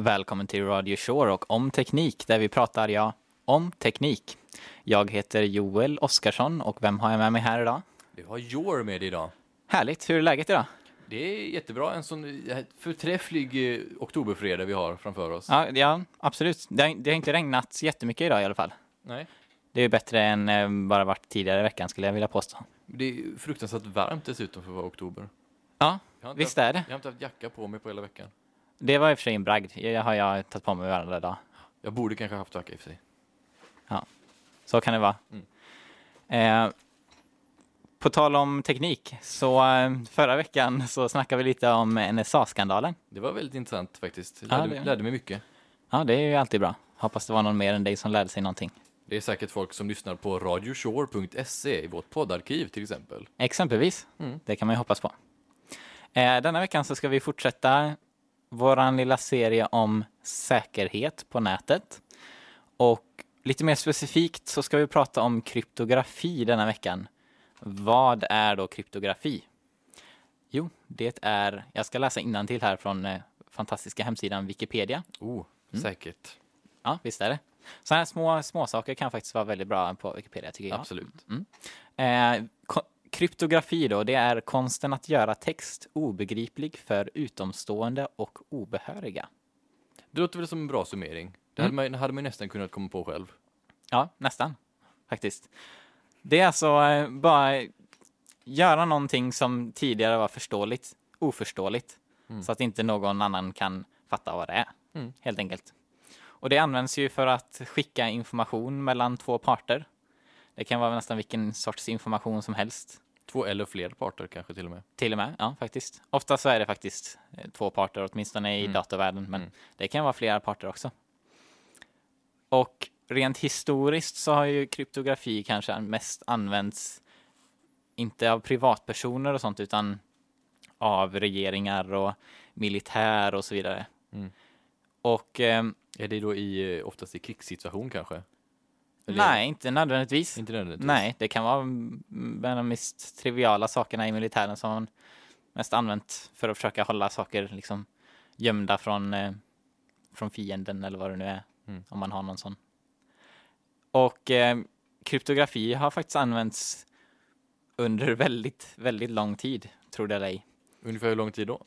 Välkommen till Radio Shore och om teknik där vi pratar, ja, om teknik. Jag heter Joel Oskarsson och vem har jag med mig här idag? Vi har Jor med idag. Härligt, hur är läget idag? Det är jättebra, en sån förträfflig eh, oktoberfredag vi har framför oss. Ja, ja absolut. Det har, det har inte regnat jättemycket idag i alla fall. Nej. Det är bättre än eh, bara varit tidigare i veckan skulle jag vilja påstå. Det är fruktansvärt varmt dessutom för att vara oktober. Ja, visst haft, är det. Jag har inte haft jacka på mig på hela veckan. Det var i och för sig en bragd. Det har jag tagit på mig varenda dag. Jag borde kanske haft jacka i och för sig. Så kan det vara. Mm. Eh, på tal om teknik, så eh, förra veckan så snackade vi lite om NSA-skandalen. Det var väldigt intressant faktiskt. Ja, Lärde, det- lärde mig mycket. Ja, det är ju alltid bra. Hoppas det var någon mer än dig som lärde sig någonting. Det är säkert folk som lyssnar på radioshore.se i vårt poddarkiv till exempel. Exempelvis. Mm. Det kan man ju hoppas på. Eh, denna veckan så ska vi fortsätta våran lilla serie om säkerhet på nätet. Och lite mer specifikt så ska vi prata om kryptografi denna veckan. Vad är då kryptografi? Jo, det är, jag ska läsa till här från eh, fantastiska hemsidan Wikipedia. Oh, Mm. säkert. Ja, visst är det. Sådana här små, små saker kan faktiskt vara väldigt bra på Wikipedia tycker jag. Absolut. Eh, ko- kryptografi då, det är konsten att göra text obegriplig för utomstående och obehöriga. Det låter väl som en bra summering. Det hade, man, hade man nästan kunnat komma på själv. Ja, nästan. Faktiskt. Det är alltså eh, bara göra någonting som tidigare var förståeligt, oförståeligt. Mm. Så att inte någon annan kan fatta vad det är. Mm. Helt enkelt. Och det används ju för att skicka information mellan två parter. Det kan vara nästan vilken sorts information som helst. Två eller fler parter kanske till och med. Till och med, ja faktiskt. Ofta så är det faktiskt eh, två parter, åtminstone i Mm. datorvärlden, men Mm. det kan vara flera parter också. Och rent historiskt så har ju kryptografi kanske mest använts, inte av privatpersoner och sånt, utan av regeringar och militär och så vidare. Mm. Och ehm, Är det då i, eh, oftast i krigssituation kanske? Eller- nej, inte nödvändigtvis. Inte nödvändigtvis. Nej, det kan vara bland de mest triviala sakerna i militären som man mest använt för att försöka hålla saker liksom gömda från, eh, från fienden eller vad det nu är, Mm. om man har någon sån. Och eh, kryptografi har faktiskt använts under väldigt, väldigt lång tid, tror det eller ej. Ungefär hur lång tid då?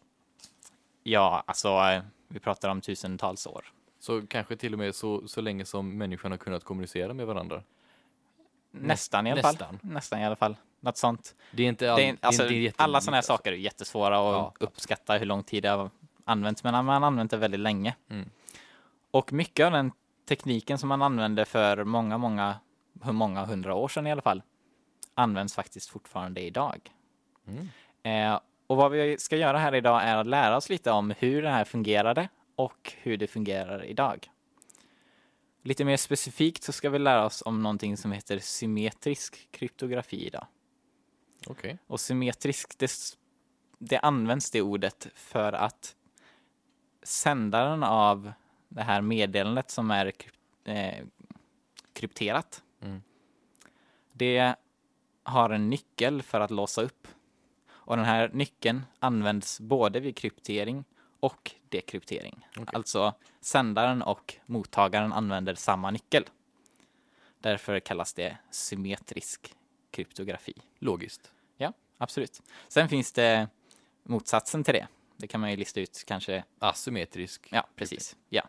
Ja, alltså, eh, vi pratar om tusentals år. Så kanske till och med så, så länge som människan har kunnat kommunicera med varandra. Nästan i alla nästan. fall. Nästan i alla fall. Något sånt. Det är inte, all, det är, alltså, det är inte alla sådana här saker är jättesvåra att Ja, uppskatta hur lång tid det har använts, men man har använt det väldigt länge. Mm. Och mycket av den tekniken som man använde för många, många, hur många hundra år sedan i alla fall, används faktiskt fortfarande idag. Mm. Eh, och vad vi ska göra här idag är att lära oss lite om hur det här fungerade och hur det fungerar idag. Lite mer specifikt så ska vi lära oss om någonting som heter symmetrisk kryptografi idag. Okej. Och symmetrisk, det, det används det ordet för att sändaren av det här meddelandet som är eh, krypterat, Mm. det har en nyckel för att låsa upp. Och den här nyckeln används både vid kryptering och dekryptering. Okej. Alltså sändaren och mottagaren använder samma nyckel. Därför kallas det symmetrisk kryptografi. Logiskt. Ja, absolut. Sen finns det motsatsen till det. Det kan man ju lista ut kanske. Asymmetrisk. Ja, precis. Ja.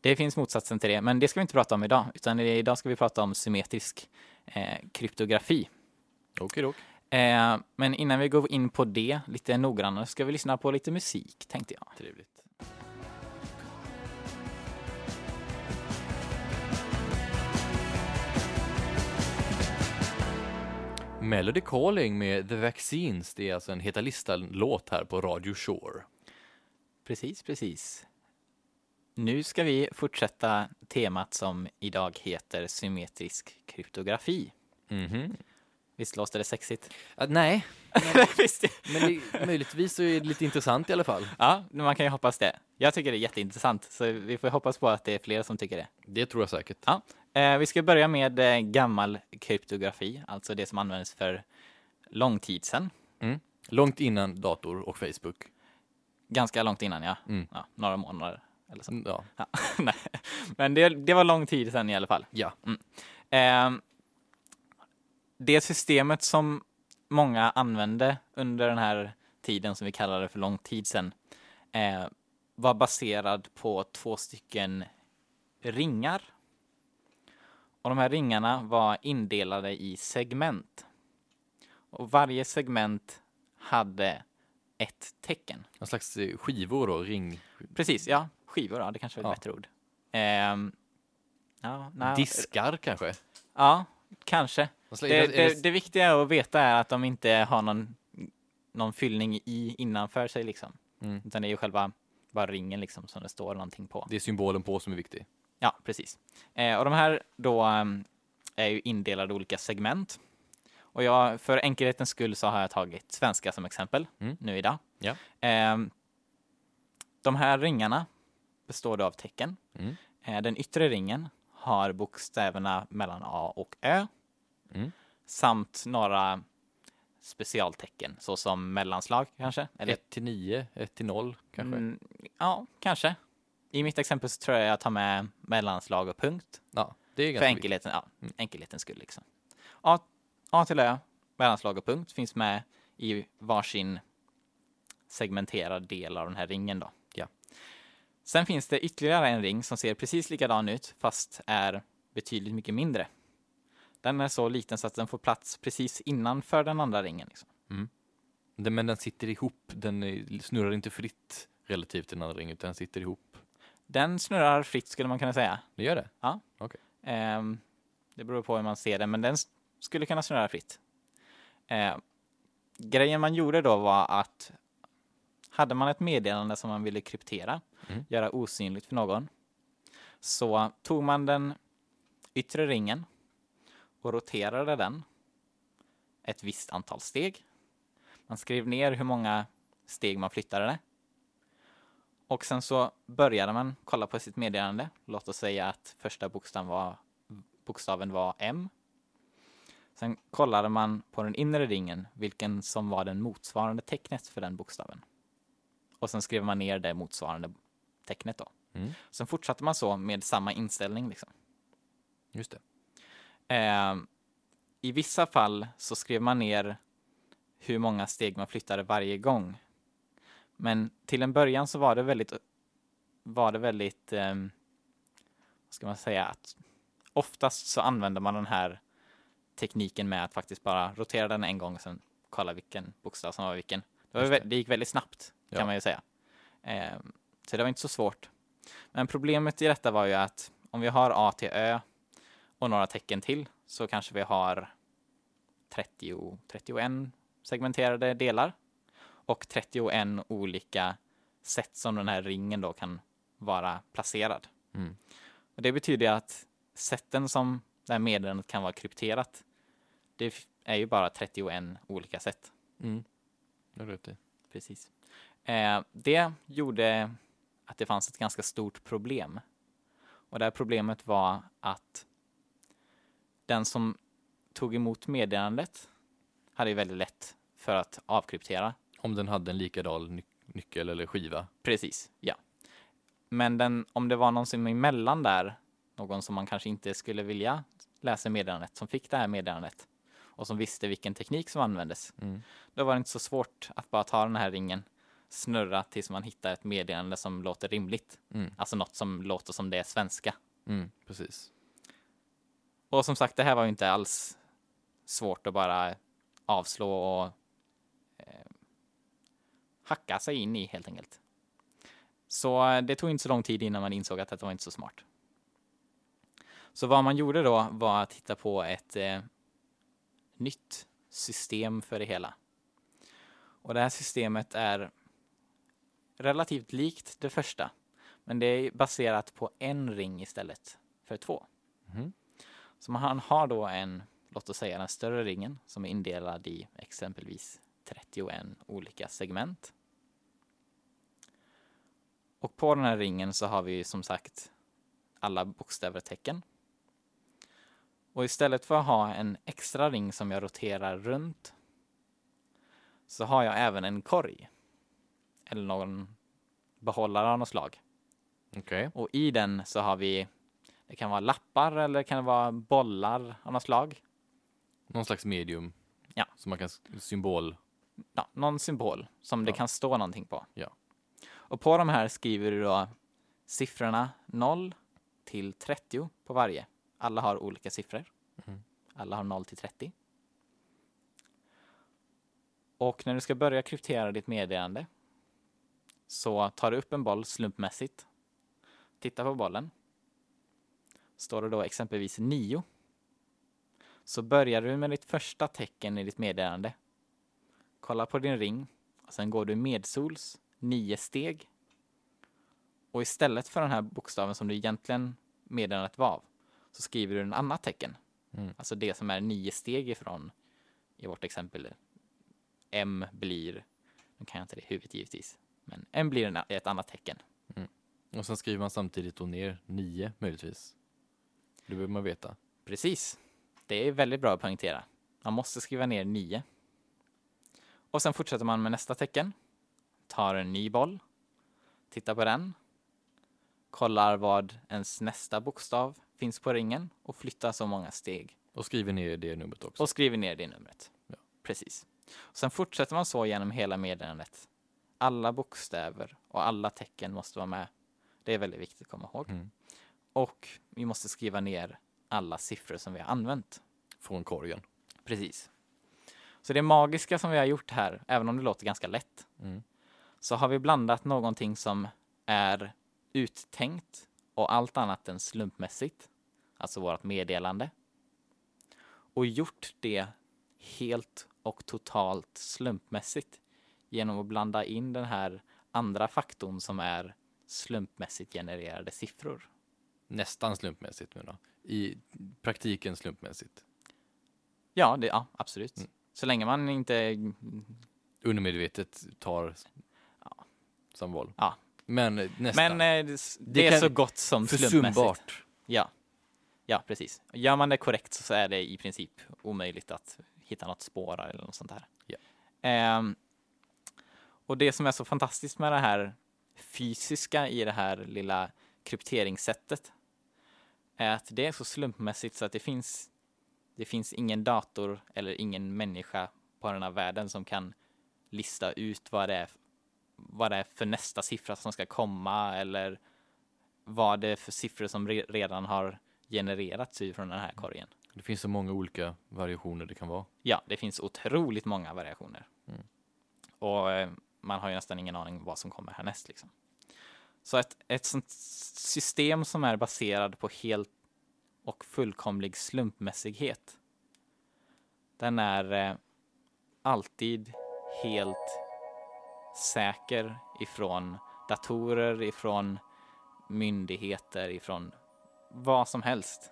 Det finns motsatsen till det, men det ska vi inte prata om idag, utan idag ska vi prata om symmetrisk eh, kryptografi. Okej dock. Eh, men innan vi går in på det lite noggrannare ska vi lyssna på lite musik, tänkte jag. Trevligt. Melody Calling med The Vaccines. Det är alltså en Heta listan-låt här på Radio Shore. Precis, precis. Nu ska vi fortsätta temat som idag heter symmetrisk kryptografi. Mhm. Visst låter det sexigt? Ah, nej, Visst. men det, möjligtvis så är det lite intressant i alla fall. Ja, man kan ju hoppas det. Jag tycker det är jätteintressant, så vi får hoppas på att det är fler som tycker det. Det tror jag säkert. Ja. Eh, vi ska börja med eh, gammal kryptografi, alltså det som användes för lång tid sedan. Långt innan dator och Facebook. Ganska långt innan, ja. Mm. ja några månader Eller så. Mm, Ja. Ja. Men det, det var lång tid sedan i alla fall. ja. Ehm, det systemet som många använde under den här tiden som vi kallar det för lång tid sedan eh, var baserad på två stycken ringar. Och de här ringarna var indelade i segment. Och varje segment hade ett tecken. Någon slags eh, skivor och ring. Precis, ja. Skivor, ja, det kanske är ett Ja. bättre ord. Ehm, ja, Diskar kanske? Ja, kanske. Det, det, det viktiga att veta är att de inte har någon, någon fyllning i innanför sig liksom. Mm. Utan det är ju själva bara ringen liksom som det står någonting på. det är symbolen på som är viktig. Ja, precis. Eh, och de här då ehm, är ju indelade i olika segment. Och jag, för enkelhetens skull så har jag tagit svenska som exempel Mm. nu idag. Ja. Ehm, de här ringarna består då av tecken. Mm. Eh, den yttre ringen har bokstäverna mellan A och Ö. Mm. Samt några specialtecken såsom mellanslag kanske. Eller, 1 till 9, 1 till 0 kanske? Mm, ja, kanske. I mitt exempel så tror jag jag tar med mellanslag och punkt. Ja, det är För ganska viktigt. enkelheten, ja, Mm. enkelhetens skull. Liksom. A, A till Ö, mellanslag och punkt finns med i varsin segmenterad del av den här ringen. Då. Ja. Sen finns det ytterligare en ring som ser precis likadan ut fast är betydligt mycket mindre. Den är så liten så att den får plats precis innanför den andra ringen. Liksom. Den, men den sitter ihop, den är- snurrar inte fritt relativt till den andra ringen, utan den sitter ihop. Den snurrar fritt skulle man kunna säga. Det gör det? Ehm, det beror på hur man ser den, men den skulle kunna snurra fritt. Ehm, grejen man gjorde då var att hade man ett meddelande som man ville kryptera, Mm. göra osynligt för någon, så tog man den yttre ringen och roterade den ett visst antal steg. Man skrev ner hur många steg man flyttade det. Och sen så började man kolla på sitt meddelande. Låt oss säga att första bokstaven var, bokstaven var M. Sen kollade man på den inre ringen vilken som var den motsvarande tecknet för den bokstaven. Och sen skrev man ner det motsvarande tecknet då. Mm. Sen fortsatte man så med samma inställning liksom. Just det. Eh, I vissa fall så skrev man ner hur många steg man flyttade varje gång. Men till en början så var det väldigt, var det väldigt, eh, vad ska man säga, att oftast så använder man den här tekniken med att faktiskt bara rotera den en gång och sen kolla vilken bokstav som var vilken. Det, var det. det gick väldigt snabbt kan Ja. man ju säga. Eh, så det var inte så svårt. Men problemet i detta var ju att om vi har A till Ö och några tecken till så kanske vi har 30, 31 segmenterade delar och 31 olika sätt som den här ringen då kan vara placerad. Mm. Och det betyder att sätten som det här meddelandet kan vara krypterat, det är ju bara 31 olika sätt. Mm. Det rätt i. Precis. Eh, det gjorde att det fanns ett ganska stort problem. Och det här problemet var att den som tog emot meddelandet hade ju väldigt lätt för att avkryptera. Om den hade en likadan ny- nyckel eller skiva. Precis, ja. Men den, om det var någon som emellan där, någon som man kanske inte skulle vilja läsa meddelandet, som fick det här meddelandet och som visste vilken teknik som användes, Mm. då var det inte så svårt att bara ta den här ringen, snurra tills man hittar ett meddelande som låter rimligt. Mm. Alltså något som låter som det är svenska. Mm. Precis. Och som sagt, det här var ju inte alls svårt att bara avslå och eh, hacka sig in i helt enkelt. Så eh, det tog inte så lång tid innan man insåg att det var inte så smart. Så vad man gjorde då var att hitta på ett eh, nytt system för det hela. Och det här systemet är relativt likt det första, men det är baserat på en ring istället för två. Mm. Så man har då en, låt oss säga den större ringen som är indelad i exempelvis 31 olika segment. Och på den här ringen så har vi som sagt alla bokstäver och tecken. Och istället för att ha en extra ring som jag roterar runt så har jag även en korg. Eller någon behållare av något slag. Okej. Och i den så har vi, det kan vara lappar eller det kan vara bollar av något slag. Någon slags medium. Ja. Som man kan, symbol. Ja, någon symbol som det Ja. kan stå någonting på. Ja. Och på de här skriver du då siffrorna 0 till 30 på varje. Alla har olika siffror. Mhm. Alla har 0 till 30. Och när du ska börja kryptera ditt meddelande så tar du upp en boll slumpmässigt. Titta på bollen. Står det då exempelvis 9 så börjar du med ditt första tecken i ditt meddelande. Kolla på din ring och sen går du medsols nio steg. Och istället för den här bokstaven som du egentligen meddelandet var av så skriver du en annat tecken. Mm. Alltså det som är nio steg ifrån i vårt exempel. M blir, nu kan jag inte det i huvudet givetvis, men M blir en, ett annat tecken. Och sen skriver man samtidigt då ner nio möjligtvis. Det behöver man veta. Precis. Det är väldigt bra att poängtera. Man måste skriva ner 9. Och sen fortsätter man med nästa tecken. Tar en ny boll. Tittar på den. Kollar vad ens nästa bokstav finns på ringen och flyttar så många steg. Och skriver ner det numret också. Och skriver ner det numret. Ja. Precis. Sen fortsätter man så genom hela meddelandet. Alla bokstäver och alla tecken måste vara med. Det är väldigt viktigt att komma ihåg. Mm. Och vi måste skriva ner alla siffror som vi har använt. Från korgen. Precis. Så det magiska som vi har gjort här, även om det låter ganska lätt, Mm. så har vi blandat någonting som är uttänkt och allt annat än slumpmässigt, alltså vårt meddelande, och gjort det helt och totalt slumpmässigt genom att blanda in den här andra faktorn som är slumpmässigt genererade siffror. Nästan slumpmässigt menar jag. I praktiken slumpmässigt. Ja, det, ja absolut. Mm. Så länge man inte Undermedvetet tar som val. Ja. Men eh, nästan. Men eh, det, är så gott som slumpmässigt. Försumbart. Ja. ja, precis. Gör man det korrekt så är det i princip omöjligt att hitta något spår eller något sånt där. Ja. Ehm, och det som är så fantastiskt med det här fysiska i det här lilla krypteringssättet är att det är så slumpmässigt så att det finns det finns ingen dator eller ingen människa på den här världen som kan lista ut vad det är vad det är för nästa siffra som ska komma eller vad det är för siffror som re- redan har genererats från den här korgen. Det finns så många olika variationer det kan vara. Ja, det finns otroligt många variationer. Mm. Och eh, man har ju nästan ingen aning vad som kommer härnäst. Liksom. Så ett, ett sånt system som är baserad på helt och fullkomlig slumpmässighet. Den är eh, alltid helt säker ifrån datorer, ifrån myndigheter, ifrån vad som helst.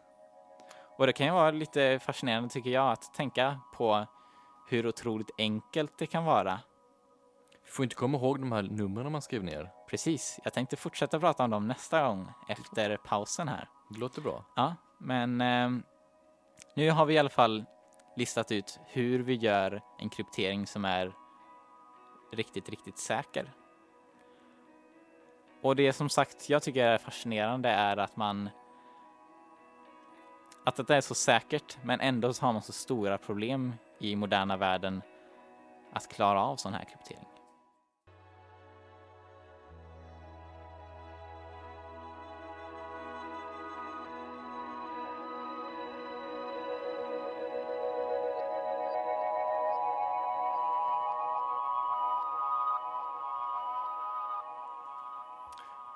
Och det kan ju vara lite fascinerande tycker jag att tänka på hur otroligt enkelt det kan vara. Du får inte komma ihåg de här numren man skrev ner. Precis, jag tänkte fortsätta prata om dem nästa gång efter pausen här. Det låter bra. Ja, men ehm, nu har vi i alla fall listat ut hur vi gör en kryptering som är riktigt, riktigt säker. Och det som sagt jag tycker är fascinerande är att man att det är så säkert men ändå så har man så stora problem i moderna världen att klara av sån här kryptering.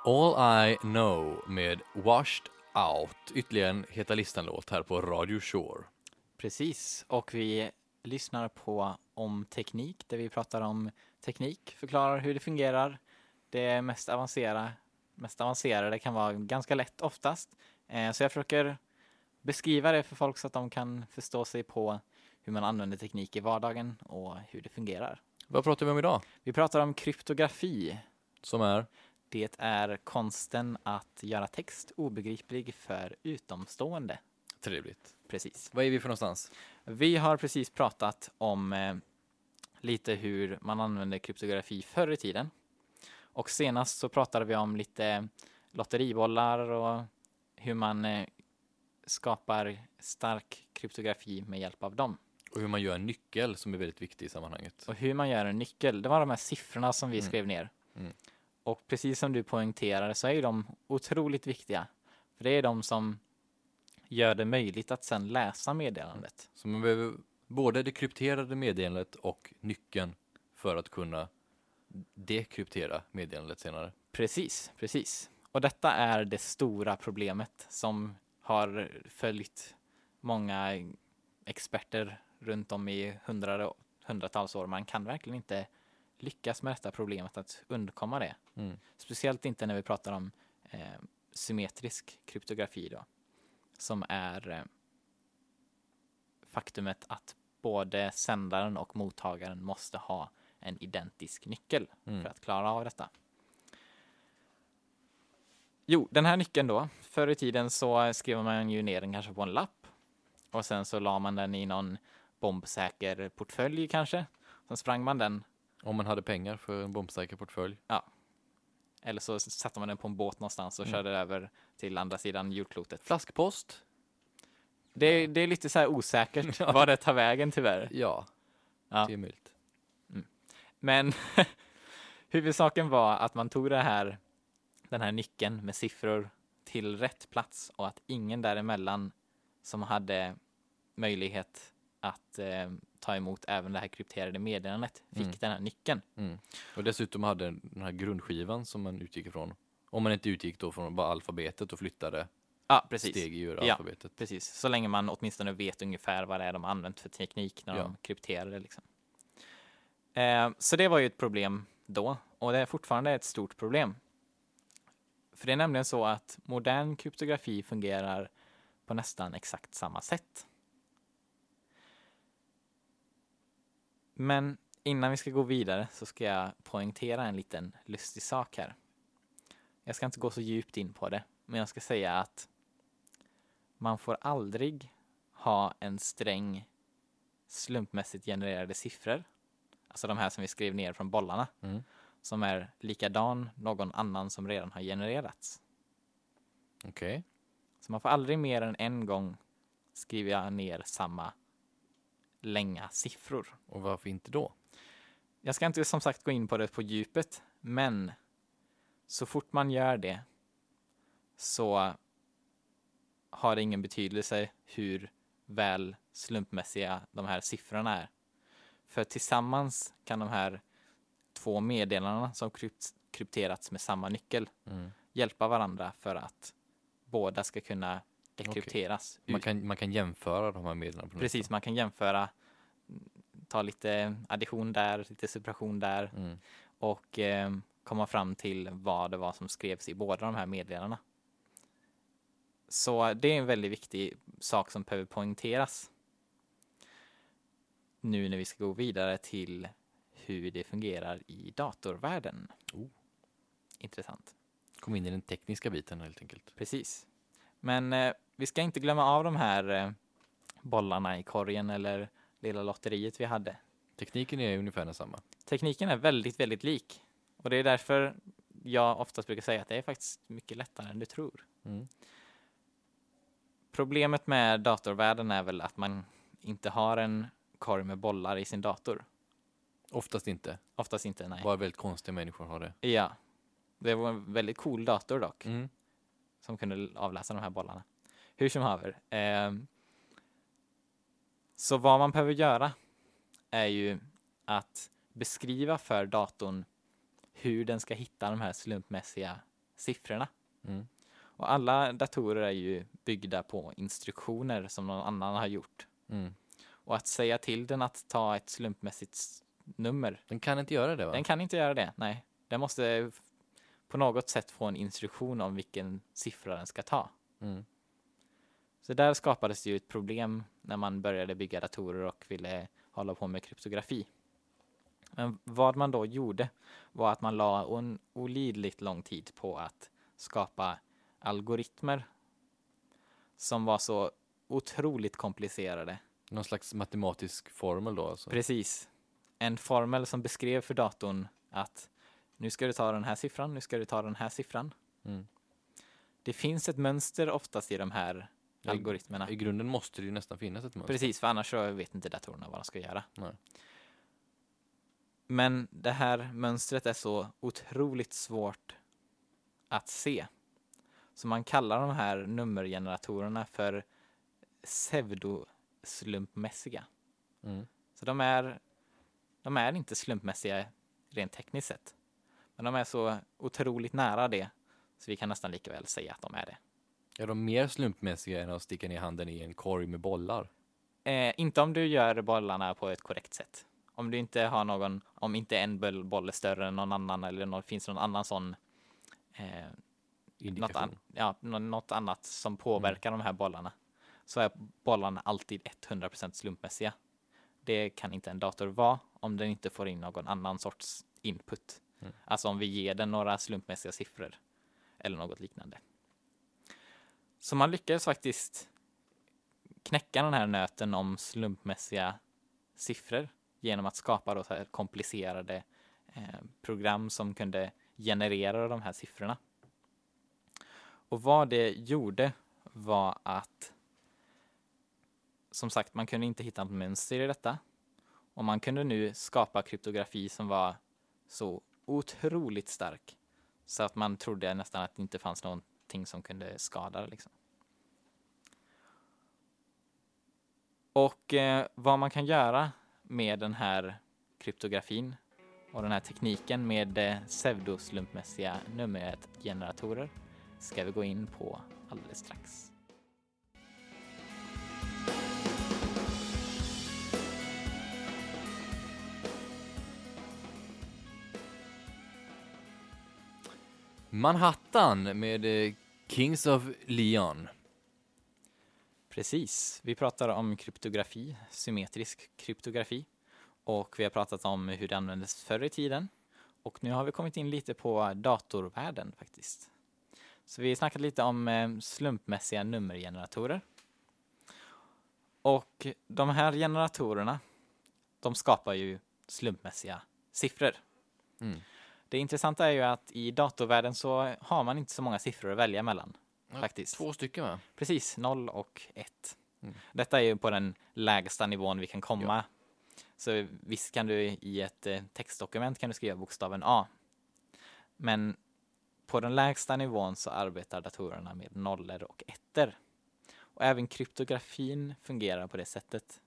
All I know med Washed Out. Ytterligare en Heta listan-låt här på Radio Shore. Precis, och vi lyssnar på om teknik där vi pratar om teknik, förklarar hur det fungerar. Det mest avancerade, mest avancerade kan vara ganska lätt oftast. Eh, Så jag försöker beskriva det för folk så att de kan förstå sig på hur man använder teknik i vardagen och hur det fungerar. Vad pratar vi om idag? Vi pratar om kryptografi. Som är? Det är konsten att göra text obegriplig för utomstående. Trevligt. Precis. Vad är vi för någonstans? Vi har precis pratat om eh, lite hur man använde kryptografi förr i tiden. Och senast så pratade vi om lite lotteribollar och hur man eh, skapar stark kryptografi med hjälp av dem. Och hur man gör en nyckel som är väldigt viktig i sammanhanget. Och hur man gör en nyckel, det var de här siffrorna som vi Mm. skrev ner. Mm. Och precis som du poängterade så är ju de otroligt viktiga. För det är de som gör det möjligt att sen läsa meddelandet. Så man behöver både det krypterade meddelandet och nyckeln för att kunna dekryptera meddelandet senare. Precis, precis. Och detta är det stora problemet som har följt många experter runt om i hundrade, hundratals år. Man kan verkligen inte lyckas med detta problemet att undkomma det. Mm. Speciellt inte när vi pratar om eh, symmetrisk kryptografi då. Som är eh, faktumet att både sändaren och mottagaren måste ha en identisk nyckel Mm. för att klara av detta. Jo, den här nyckeln då. Förr i tiden så skrev man ju ner den kanske på en lapp och sen så la man den i någon bombsäker portfölj kanske. Sen sprang man den Om man hade pengar för en bombsäker portfölj. eller så satte man den på en båt någonstans och Mm. körde över till andra sidan jordklotet. Flaskpost? Det, det är lite så här osäkert Ja. var det tar vägen tyvärr. Ja, Ja. det är möjligt. Men huvudsaken var att man tog det här, den här nyckeln med siffror till rätt plats och att ingen däremellan som hade möjlighet att eh, ta emot även det här krypterade meddelandet fick Mm. den här nyckeln. Mm. Och dessutom hade den här grundskivan som man utgick ifrån. Om man inte utgick då från bara alfabetet och flyttade Ja, precis. steg ur Ja. alfabetet. Precis, så länge man åtminstone vet ungefär vad det är de har använt för teknik när Ja. de krypterar det. Liksom. Eh, så det var ju ett problem då och det är fortfarande ett stort problem. För det är nämligen så att modern kryptografi fungerar på nästan exakt samma sätt. Men innan vi ska gå vidare så ska jag poängtera en liten lustig sak här. Jag ska inte gå så djupt in på det, men jag ska säga att man får aldrig ha en sträng slumpmässigt genererade siffror. Alltså de här som vi skrev ner från bollarna. Mm. Som är likadan någon annan som redan har genererats. Okej. Så man får aldrig mer än en gång skriva ner samma länga siffror. Och varför inte då? Jag ska inte som sagt gå in på det på djupet, men så fort man gör det så har det ingen betydelse hur väl slumpmässiga de här siffrorna är. För tillsammans kan de här två meddelandena som krypt, krypterats med samma nyckel Mm. hjälpa varandra för att båda ska kunna dekrypteras. Man, ut- kan, man kan jämföra de här medlen. Precis, man kan jämföra, ta lite addition där, lite subtraktion där Mm. och eh, komma fram till vad det var som skrevs i båda de här meddelandena. Så det är en väldigt viktig sak som behöver poängteras. Nu när vi ska gå vidare till hur det fungerar i datorvärlden. Oh. Intressant. Kom in i den tekniska biten helt enkelt. Precis. Men eh, vi ska inte glömma av de här eh, bollarna i korgen eller lilla lotteriet vi hade. Tekniken är ungefär densamma. Tekniken är väldigt, väldigt lik. Och det är därför jag oftast brukar säga att det är faktiskt mycket lättare än du tror. Mm. Problemet med datorvärlden är väl att man inte har en korg med bollar i sin dator. Oftast inte. Oftast inte, nej. Bara väldigt konstiga människor har det. Ja. Det var en väldigt cool dator dock. Mm. Som kunde avläsa de här bollarna. Hur som haver. ehm, så vad man behöver göra är ju att beskriva för datorn hur den ska hitta de här slumpmässiga siffrorna. Mm. Och alla datorer är ju byggda på instruktioner som någon annan har gjort. Mm. Och att säga till den att ta ett slumpmässigt nummer, Den kan inte göra det va? den kan inte göra det. Nej, den måste på något sätt få en instruktion om vilken siffra den ska ta. Mm. Så där skapades det ju ett problem när man började bygga datorer och ville hålla på med kryptografi. Men vad man då gjorde var att man la en olidligt lång tid på att skapa algoritmer som var så otroligt komplicerade. Någon slags matematisk formel då alltså? Precis. En formel som beskrev för datorn att nu ska du ta den här siffran, nu ska du ta den här siffran. Mm. Det finns ett mönster oftast i de här Ja, algoritmerna. I grunden måste det ju nästan finnas ett mönster. Precis, för annars så vet inte datorerna vad de ska göra. Nej. Men det här mönstret är så otroligt svårt att se. Så man kallar de här nummergeneratorerna för pseudoslumpmässiga. Mm. Så de är, de är inte slumpmässiga rent tekniskt sett. Men de är så otroligt nära det så vi kan nästan lika väl säga att de är det. Är de mer slumpmässiga än att sticka ner handen i en korg med bollar? Eh, inte om du gör bollarna på ett korrekt sätt. Om du inte har någon, om inte en boll- är större än någon annan eller nå- finns någon annan sån eh, något, an, ja, nå- något annat som påverkar de här bollarna så är bollarna alltid 100% slumpmässiga. Det kan inte en dator vara om den inte får in någon annan sorts input. Mm. Alltså om vi ger den några slumpmässiga siffror eller något liknande. Så man lyckades faktiskt knäcka den här nöten om slumpmässiga siffror genom att skapa då så här komplicerade eh, program som kunde generera de här siffrorna. Och vad det gjorde var att som sagt, man kunde inte hitta något mönster i detta. Och man kunde nu skapa kryptografi som var så otroligt stark så att man trodde nästan att det inte fanns någonting som kunde skada det. Liksom. Och eh, vad man kan göra med den här kryptografin och den här tekniken med eh, pseudoslumpmässiga nummergeneratorer ska vi gå in på alldeles strax. Manhattan med eh, Kings of Leon. Precis, vi pratar om kryptografi, symmetrisk kryptografi och vi har pratat om hur det användes förr i tiden och nu har vi kommit in lite på datorvärlden faktiskt. Så vi har snackat lite om eh, slumpmässiga nummergeneratorer. Och de här generatorerna, de skapar ju slumpmässiga siffror. Mm. Det intressanta är ju att i datorvärlden så har man inte så många siffror att välja mellan. Ja, faktiskt. Två stycken va? Precis, 0 och 1. Mm. Detta är ju på den lägsta nivån vi kan komma. Så visst kan du i ett eh, textdokument kan du skriva bokstaven A. Men på den lägsta nivån så arbetar datorerna med nollor och ettor. Och även kryptografin fungerar på det sättet.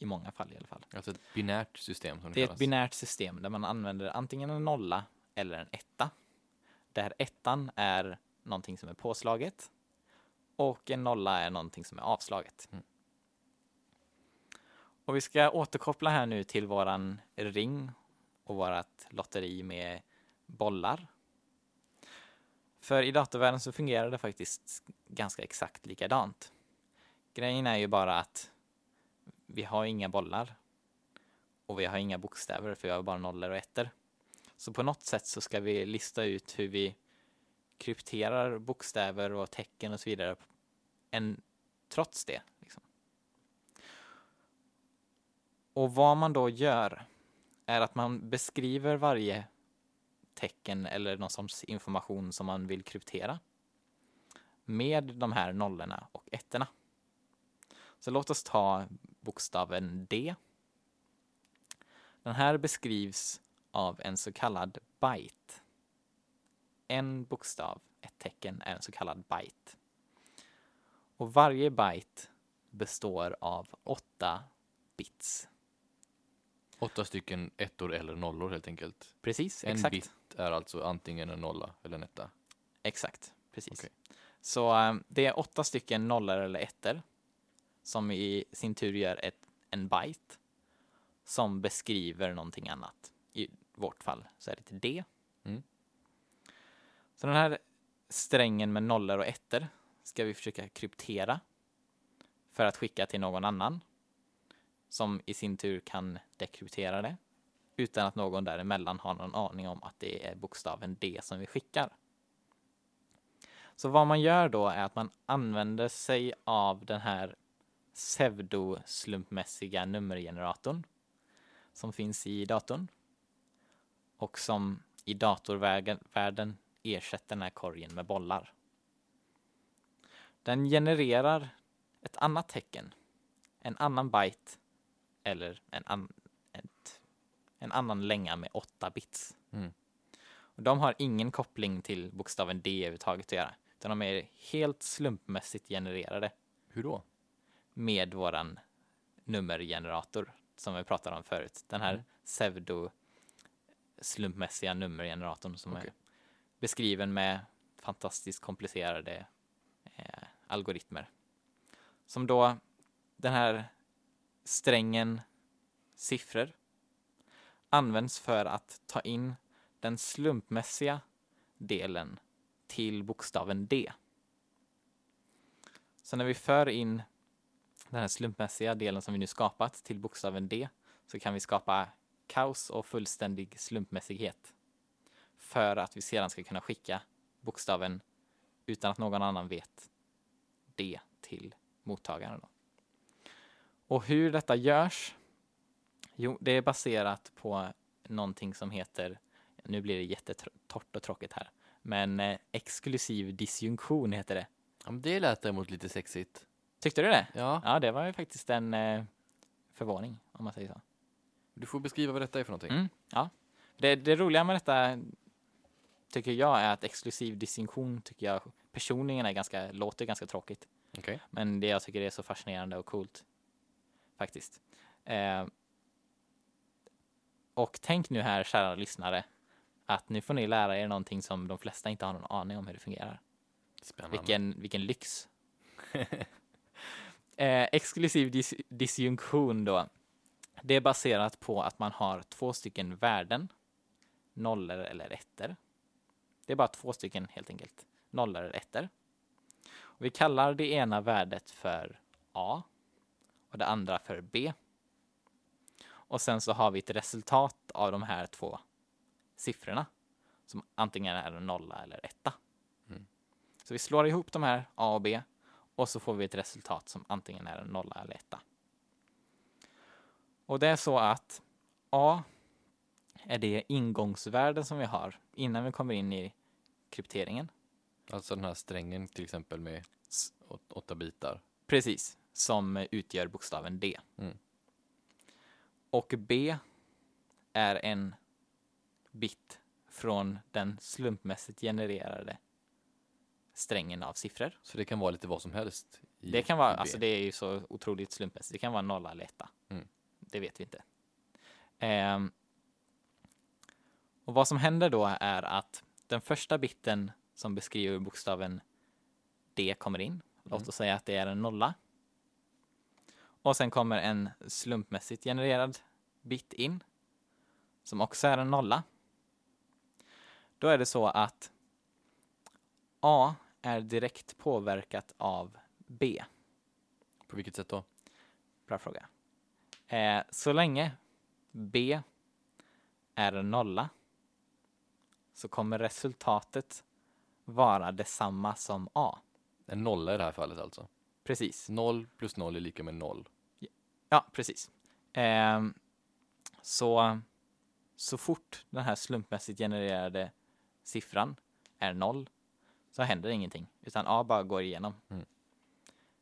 I många fall i alla fall. Alltså ett binärt system som det, Det är ett binärt system där man använder antingen en nolla eller en etta. Där ettan är någonting som är påslaget och en nolla är någonting som är avslaget. Mm. Och vi ska återkoppla här nu till våran ring och vårat lotteri med bollar. För i datorvärlden så fungerar det faktiskt ganska exakt likadant. Grejen är ju bara att vi har inga bollar och vi har inga bokstäver för vi har bara nollor och ettor. Så på något sätt så ska vi lista ut hur vi krypterar bokstäver och tecken och så vidare en, trots det. Liksom. Och vad man då gör är att man beskriver varje tecken eller någon sorts information som man vill kryptera med de här nollorna och ettorna. Så låt oss ta bokstaven D. Den här beskrivs av en så kallad byte. En bokstav, ett tecken, är en så kallad byte. Och varje byte består av åtta bits. Åtta stycken ettor eller nollor helt enkelt. Precis, En exakt. bit är alltså antingen en nolla eller en etta. Exakt, precis. Okej. Så eh, det är åtta stycken nollor eller ettor som i sin tur gör ett, en byte som beskriver någonting annat. I vårt fall så är det ett D. Mm. Så den här strängen med nollor och ettor ska vi försöka kryptera för att skicka till någon annan som i sin tur kan dekryptera det utan att någon däremellan har någon aning om att det är bokstaven D som vi skickar. Så vad man gör då är att man använder sig av den här pseudoslumpmässiga nummergeneratorn som finns i datorn och som i datorvärlden världen ersätter den här korgen med bollar. Den genererar ett annat tecken, en annan byte eller en, an, ett, en annan länga med 8 bits. Mm. Och de har ingen koppling till bokstaven D överhuvudtaget att göra, utan de är helt slumpmässigt genererade Hur då? Med våran nummergenerator som vi pratade om förut. Den här Mm. pseudo slumpmässiga nummergeneratorn som Okej. är beskriven med fantastiskt komplicerade eh, algoritmer. Som då den här strängen siffror används för att ta in den slumpmässiga delen till bokstaven D. Så när vi för in den här slumpmässiga delen som vi nu skapat till bokstaven D så kan vi skapa kaos och fullständig slumpmässighet för att vi sedan ska kunna skicka bokstaven utan att någon annan vet D till mottagaren. Då. Och hur detta görs? Jo, det är baserat på någonting som heter, nu blir det jättetort och tråkigt här, men eh, exklusiv disjunktion heter det. Ja, men det lät däremot lite sexigt. Tyckte du det? Ja, Ja, det var ju faktiskt en eh, förvåning om man säger så. du får beskriva vad detta är för någonting. Mm, ja. Det, det roliga med detta tycker jag är att exklusiv distinktion tycker jag personligen är ganska, låter ganska tråkigt. Okej. Men det jag tycker är så fascinerande och coolt. Faktiskt. Eh, och tänk nu här, kära lyssnare, att nu får ni lära er någonting som de flesta inte har någon aning om hur det fungerar. Spännande. Vilken, vilken lyx. eh, exklusiv dis disjunktion då. Det är baserat på att man har två stycken värden, nollor eller ettor. Det är bara två stycken helt enkelt, nollor eller ettor. Och vi kallar det ena värdet för A och det andra för B. Och sen så har vi ett resultat av de här två siffrorna som antingen är en nolla eller etta. Så vi slår ihop de här A och B och så får vi ett resultat som antingen är en nolla eller etta. Och det är så att A är det ingångsvärde som vi har innan vi kommer in i krypteringen. Alltså den här strängen till exempel med åtta bitar. Precis, som utgör bokstaven D. Mm. Och B är en bit från den slumpmässigt genererade strängen av siffror. Så det kan vara lite vad som helst. Det kan vara, B. alltså det är ju så otroligt slumpmässigt. Det kan vara nolla eller etta. Mm. Det vet vi inte. Ehm, och vad som händer då är att den första biten som beskriver bokstaven D kommer in. Låt Mm. oss säga att det är en nolla. Och sen kommer en slumpmässigt genererad bit in. Som också är en nolla. Då är det så att A är direkt påverkat av B. På vilket sätt då? Bra fråga. Eh, så länge B är en nolla så kommer resultatet vara detsamma som A. En nolla i det här fallet alltså. Precis. Noll plus noll är lika med noll. Ja, precis. Ehm, så, så fort den här slumpmässigt genererade siffran är noll så händer ingenting, utan A bara går igenom. Mm.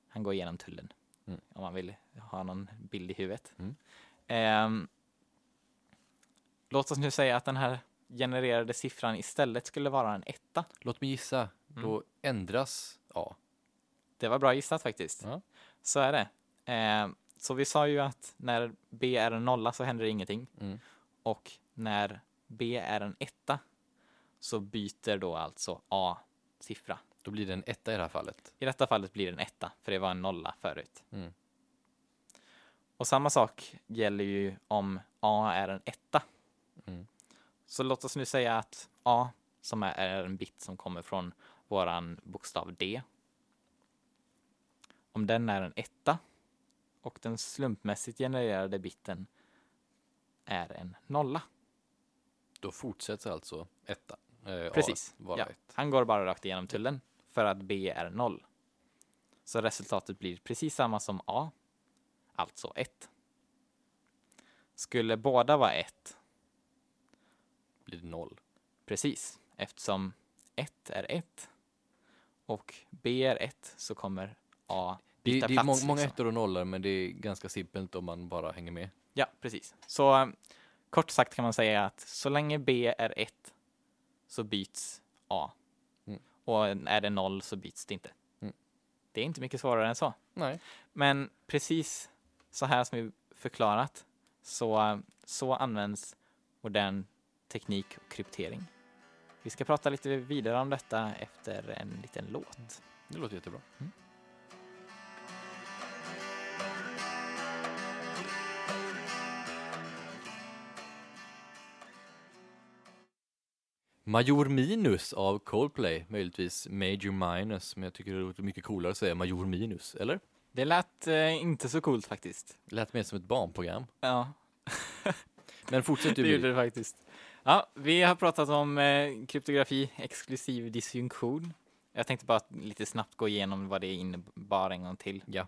Han går igenom tullen, Mm. om man vill ha någon bild i huvudet. Mm. Ehm, låt oss nu säga att den här genererade siffran istället skulle vara en etta. Låt mig gissa. Mm. Då ändras A. Det var bra gissat faktiskt. Så är det. Ehm, så vi sa ju att när B är en nolla så händer ingenting. Mm. Och när B är en etta så byter då alltså A siffra. Då blir det en etta i det här fallet. I detta fallet blir det en etta, för det var en nolla förut. Mm. Och samma sak gäller ju om A är en etta. Mm. Så låt oss nu säga att A, som är- en bit som kommer från våran bokstav D, om den är en etta och den slumpmässigt genererade biten är en nolla. Då fortsätter alltså etta. Eh, Precis. Ja. Han går bara rakt igenom tullen för att B är noll. Så resultatet blir precis samma som A, alltså 1. Skulle båda vara 1, Blir det noll. precis, eftersom 1 är 1 och B är 1 så kommer A Det, byta det är plats. må, många liksom. ettor och nollor men det är ganska simpelt om man bara hänger med. Ja, precis. Så eh, kort sagt kan man säga att så länge B är 1 så byts A. Mm. Och är det 0 så byts det inte. Mm. Det är inte mycket svårare än så. Nej. Men precis så här som vi förklarat så, så används modern teknik och kryptering. Vi ska prata lite vidare om detta efter en liten låt. Det låter jättebra. Major Minus av Coldplay, möjligtvis Major Minus, men jag tycker det låter mycket coolare att säga Major Minus, eller? Det lät eh, inte så coolt faktiskt. Det lät mer som ett barnprogram. Ja, Men fortsätt det du gjorde med det faktiskt. Ja, vi har pratat om eh, kryptografi, exklusiv disjunktion. Jag tänkte bara lite snabbt gå igenom vad det innebar en gång till. Ja.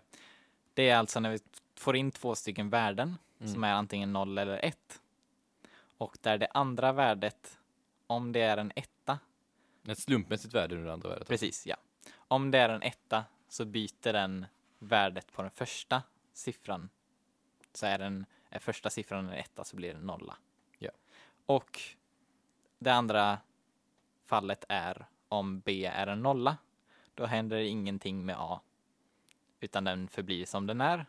Det är alltså när vi får in två stycken värden Mm. som är antingen 0 eller 1. Och där det andra värdet, om det är en etta, Ett slumpmässigt värde det andra värdet. precis ja. Om det är en etta så byter den värdet på den första siffran. Så är den är första siffran en etta så blir det en nolla. Ja. Och det andra fallet är om B är en nolla. Då händer ingenting med A. Utan den förblir som den är.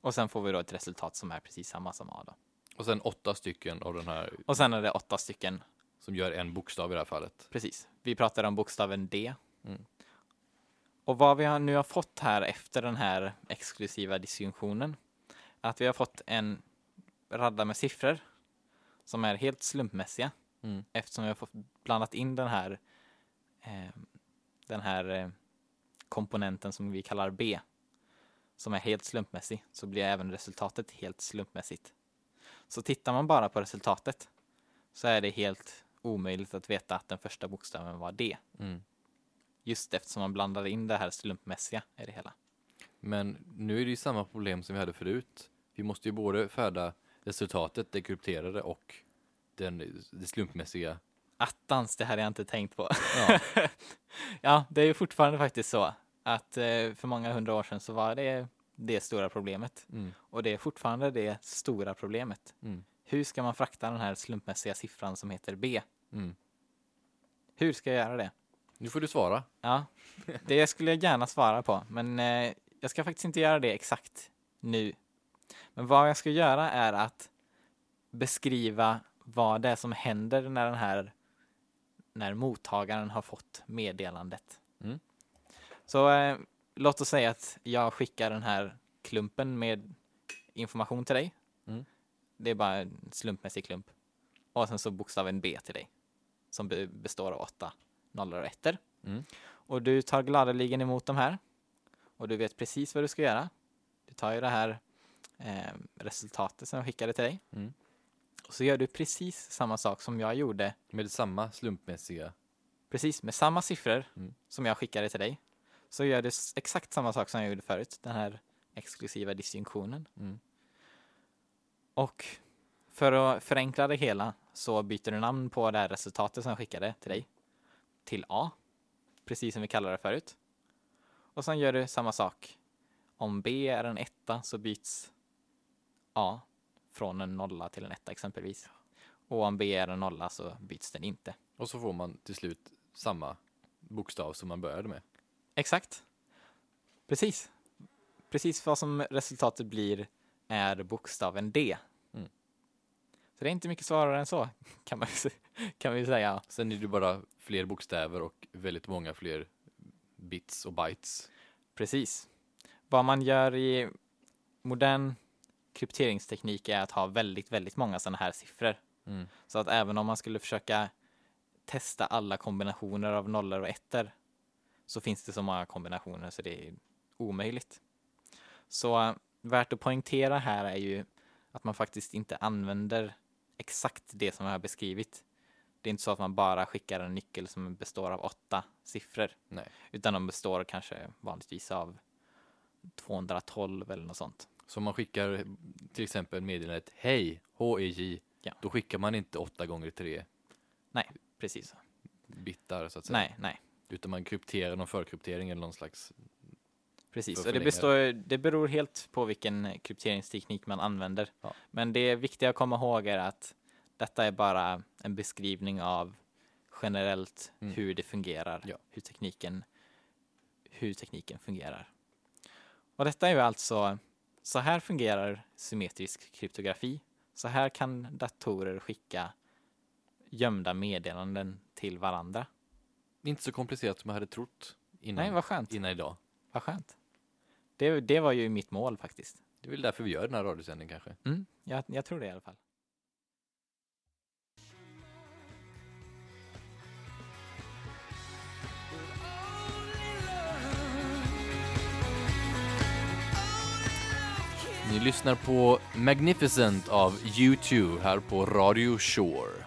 Och sen får vi då ett resultat som är precis samma som A då. Och sen åtta stycken av den här Och sen är det åtta stycken. Som gör en bokstav i det här fallet. Precis. Vi pratar om bokstaven D. Mm. Och vad vi har nu har fått här efter den här exklusiva disjunktionen. Att vi har fått en radda med siffror som är helt slumpmässiga. Mm. Eftersom vi har fått blandat in den här eh, den här eh, komponenten som vi kallar B. Som är helt slumpmässig. Så blir även resultatet helt slumpmässigt. Så tittar man bara på resultatet så är det helt omöjligt att veta att den första bokstaven var D. Mm. Just eftersom man blandar in det här slumpmässiga i det hela. Men nu är det ju samma problem som vi hade förut. Vi måste ju både färda resultatet, det krypterade och den, det slumpmässiga. Attans, det hade jag inte tänkt på. Ja. ja, det är ju fortfarande faktiskt så att eh, för många hundra år sedan så var det det stora problemet. Mm. Och det är fortfarande det stora problemet. Mm. Hur ska man frakta den här slumpmässiga siffran som heter B? Mm. Hur ska jag göra det? Nu får du svara. Ja, det skulle jag gärna svara på, men eh, jag ska faktiskt inte göra det exakt nu. Men vad jag ska göra är att beskriva vad det är som händer när den här när mottagaren har fått meddelandet. Mm. Så eh, låt oss säga att jag skickar den här klumpen med information till dig. Det är bara en slumpmässig klump. Och sen så bokstaven B till dig. Som be- består av åtta nollor och ettor. Mm. Och du tar gladeligen emot de här. Och du vet precis vad du ska göra. Du tar ju det här eh, resultatet som jag skickade till dig. Mm. Och så gör du precis samma sak som jag gjorde. Med samma slumpmässiga. Precis med samma siffror Mm. som jag skickade till dig. Så gör du exakt samma sak som jag gjorde förut. Den här exklusiva disjunktionen. Mm. Och för att förenkla det hela så byter du namn på det här resultatet som jag skickade till dig. Till A. Precis som vi kallade det förut. Och sen gör du samma sak. Om B är en etta så byts A från en nolla till en etta exempelvis. Och om B är en nolla så byts den inte. Och så får man till slut samma bokstav som man började med. Exakt. Precis. Precis vad som resultatet blir är bokstaven D. Så det är inte mycket svårare än så, kan man, kan vi säga. Sen är det bara fler bokstäver och väldigt många fler bits och bytes. Precis. Vad man gör i modern krypteringsteknik är att ha väldigt, väldigt många sådana här siffror. Mm. Så att även om man skulle försöka testa alla kombinationer av nollor och ettor så finns det så många kombinationer så det är omöjligt. Så värt att poängtera här är ju att man faktiskt inte använder exakt det som jag har beskrivit. Det är inte så att man bara skickar en nyckel som består av åtta siffror. Nej. Utan de består kanske vanligtvis av 212 eller något sånt. Så om man skickar till exempel meddelandet Hej, HEJ. Ja. Då skickar man inte åtta gånger tre Precis. bitar så att säga. Nej, nej. Utan man krypterar någon förkryptering eller någon slags... Precis, och det, består, det beror helt på vilken krypteringsteknik man använder. Ja. Men det viktiga att komma ihåg är att detta är bara en beskrivning av generellt Mm. hur det fungerar, Ja. hur, tekniken, hur tekniken fungerar. Och detta är ju alltså, så här fungerar symmetrisk kryptografi. Så här kan datorer skicka gömda meddelanden till varandra. Inte så komplicerat som jag hade trott innan, Nej, vad skönt. innan idag. Vad skönt. Det, det var ju mitt mål faktiskt. Det är väl därför vi gör den här radiosändningen kanske. Mm, jag, jag tror det i alla fall. Ni lyssnar på Magnificent av U2 här på Radio Shore.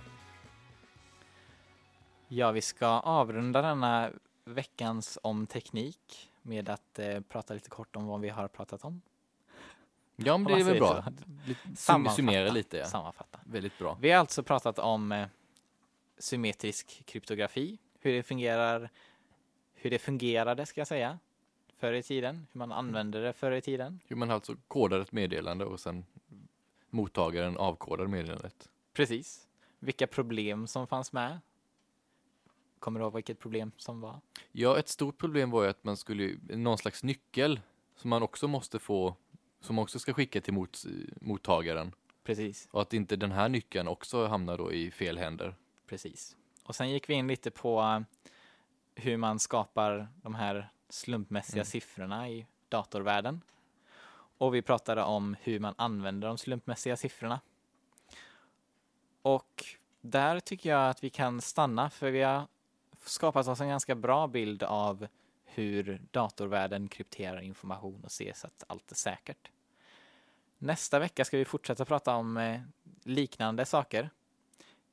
Ja, vi ska avrunda denna veckans om teknik med att eh, prata lite kort om vad vi har pratat om. Ja, men det är väl bra. Sammanfatta. summera lite, ja. Sammanfatta. Väldigt bra. Vi har alltså pratat om eh, symmetrisk kryptografi, hur det fungerar, hur det fungerade ska jag säga, förr i tiden, hur man använde det förr i tiden. Hur man alltså kodar ett meddelande och sen mottagaren avkodar meddelandet. Precis. Vilka problem som fanns med. Kommer du ihåg vilket problem som var? Ja, ett stort problem var ju att man skulle, någon slags nyckel som man också måste få, som också ska skicka till mot, mottagaren. Precis, Och att inte den här nyckeln också hamnar då i fel händer. precis. Och sen gick vi in lite på eh, hur man skapar de här slumpmässiga Mm. siffrorna i datorvärlden. Och vi pratade om hur man använder de slumpmässiga siffrorna. Och där tycker jag att vi kan stanna för vi har skapat oss en ganska bra bild av hur datorvärlden krypterar information och ser så att allt är säkert. Nästa vecka ska vi fortsätta prata om eh, liknande saker.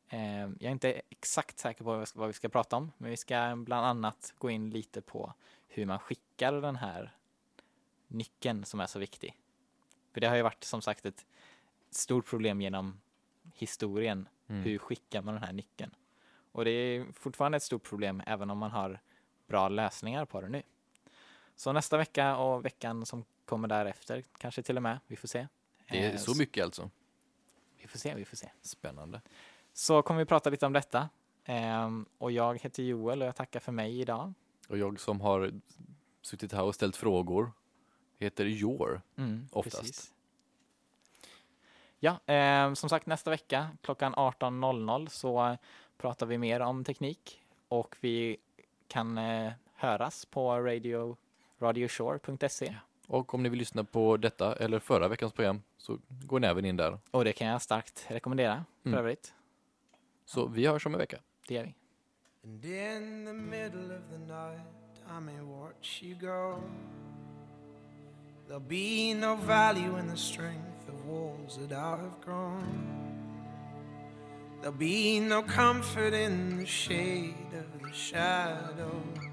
Eh, jag är inte exakt säker på vad vi ska- vad vi ska prata om, men vi ska bland annat gå in lite på hur man skickar den här nyckeln som är så viktig. För det har ju varit som sagt ett stort problem genom historien. Mm. Hur skickar man den här nyckeln? Och det är fortfarande ett stort problem även om man har bra lösningar på det nu. Så nästa vecka och veckan som kommer därefter, kanske till och med, vi får se. Det är Eh, så mycket alltså. Vi får se, vi får se. Spännande. Så kommer vi prata lite om detta. Ehm, och jag heter Joel och jag tackar för mig idag. Och jag som har suttit här och ställt frågor heter Jor. Mm, Oftast. precis. Ja, ehm, som sagt nästa vecka klockan 18.00 så pratar vi mer om teknik och vi kan eh, höras på radio, radioshore.se Och om ni vill lyssna på detta eller förra veckans program så går ni även in där. och det kan jag starkt rekommendera för Mm. övrigt. Så vi hörs om en vecka. Det gör vi. And in the middle of the night, I may watch you go. There'll be no value in the strength of walls that I've grown. There'll be no comfort in the shade of the shadows.